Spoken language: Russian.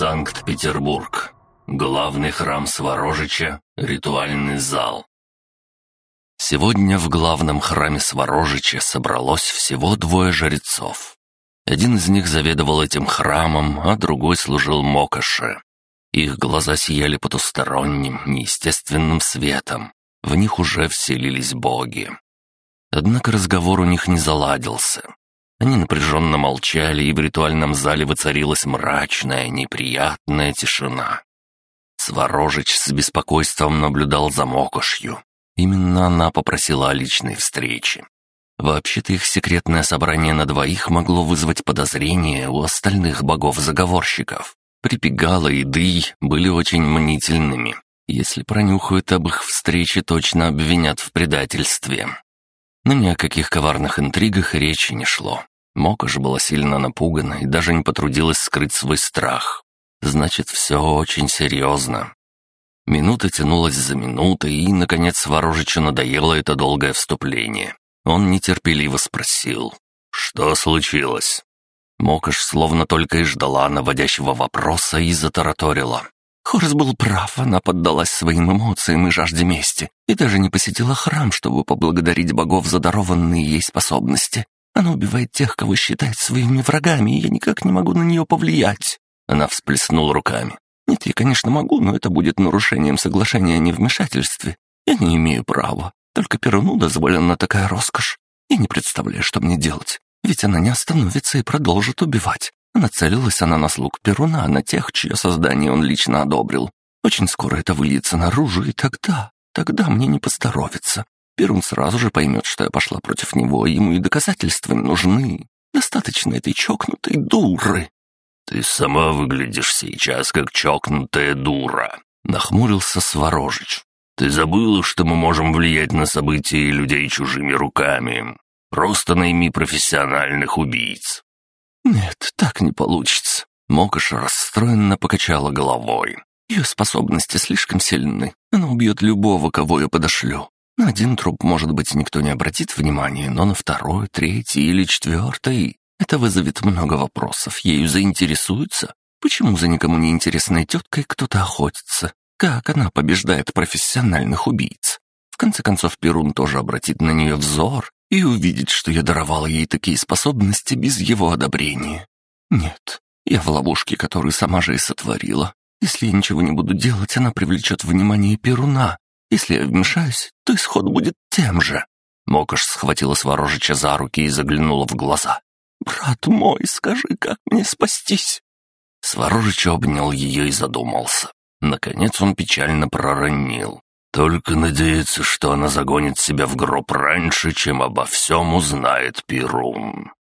Санкт-Петербург. Главный храм Сворожича, ритуальный зал. Сегодня в главном храме Сворожича собралось всего двое жрецов. Один из них заведовал этим храмом, а другой служил Мокоше. Их глаза сияли потусторонним, неестественным светом. В них уже вселились боги. Однако разговор у них не заладился. Они напряженно молчали, и в ритуальном зале воцарилась мрачная, неприятная тишина. Сворожич с беспокойством наблюдал за Мокошью. Именно она попросила о личной встрече. Вообще-то их секретное собрание на двоих могло вызвать подозрения у остальных богов-заговорщиков. Припегала и Дый были очень мнительными. Если пронюхают об их встрече, точно обвинят в предательстве. Но ни о каких коварных интригах речи не шло. Мока же была сильно напугана и даже не потрудилась скрыть свой страх. Значит, все очень серьезно. Минута тянулась за минутой, и, наконец, Ворожичу надоело это долгое вступление. Он нетерпеливо спросил, «Что случилось?» Мокаш словно только и ждала наводящего вопроса и затараторила. Хорс был прав, она поддалась своим эмоциям и жажде мести, и даже не посетила храм, чтобы поблагодарить богов за дарованные ей способности. Она убивает тех, кого считает своими врагами, и я никак не могу на нее повлиять». Она всплеснула руками. «Нет, я, конечно, могу, но это будет нарушением соглашения о невмешательстве. Я не имею права. Только Перуну дозволена такая роскошь. Я не представляю, что мне делать. Ведь она не остановится и продолжит убивать. Нацелилась она на слуг Перуна, на тех, чье создание он лично одобрил. Очень скоро это выльется наружу, и тогда, тогда мне не поздоровится. Перун сразу же поймет, что я пошла против него, ему и доказательства не нужны. Достаточно этой чокнутой дуры». «Ты сама выглядишь сейчас как чокнутая дура», — нахмурился Сворожич. «Ты забыла, что мы можем влиять на события и людей чужими руками. Просто найми профессиональных убийц». «Нет, так не получится». Мокош расстроенно покачала головой. «Ее способности слишком сильны. Она убьет любого, кого я подошлю. На один труп, может быть, никто не обратит внимания, но на второй, третий или четвертый это вызовет много вопросов. Ею заинтересуются. Почему за никому не интересной теткой кто-то охотится? Как она побеждает профессиональных убийц? В конце концов, Перун тоже обратит на нее взор и увидит, что я даровала ей такие способности без его одобрения. Нет, я в ловушке, которую сама же и сотворила. Если я ничего не буду делать, она привлечет внимание Перуна, если я вмешаюсь, то исход будет тем же». Мокош схватила Сворожича за руки и заглянула в глаза. «Брат мой, скажи, как мне спастись?» Сворожич обнял ее и задумался. Наконец он печально проронил. «Только надеяться, что она загонит себя в гроб раньше, чем обо всем узнает Перун».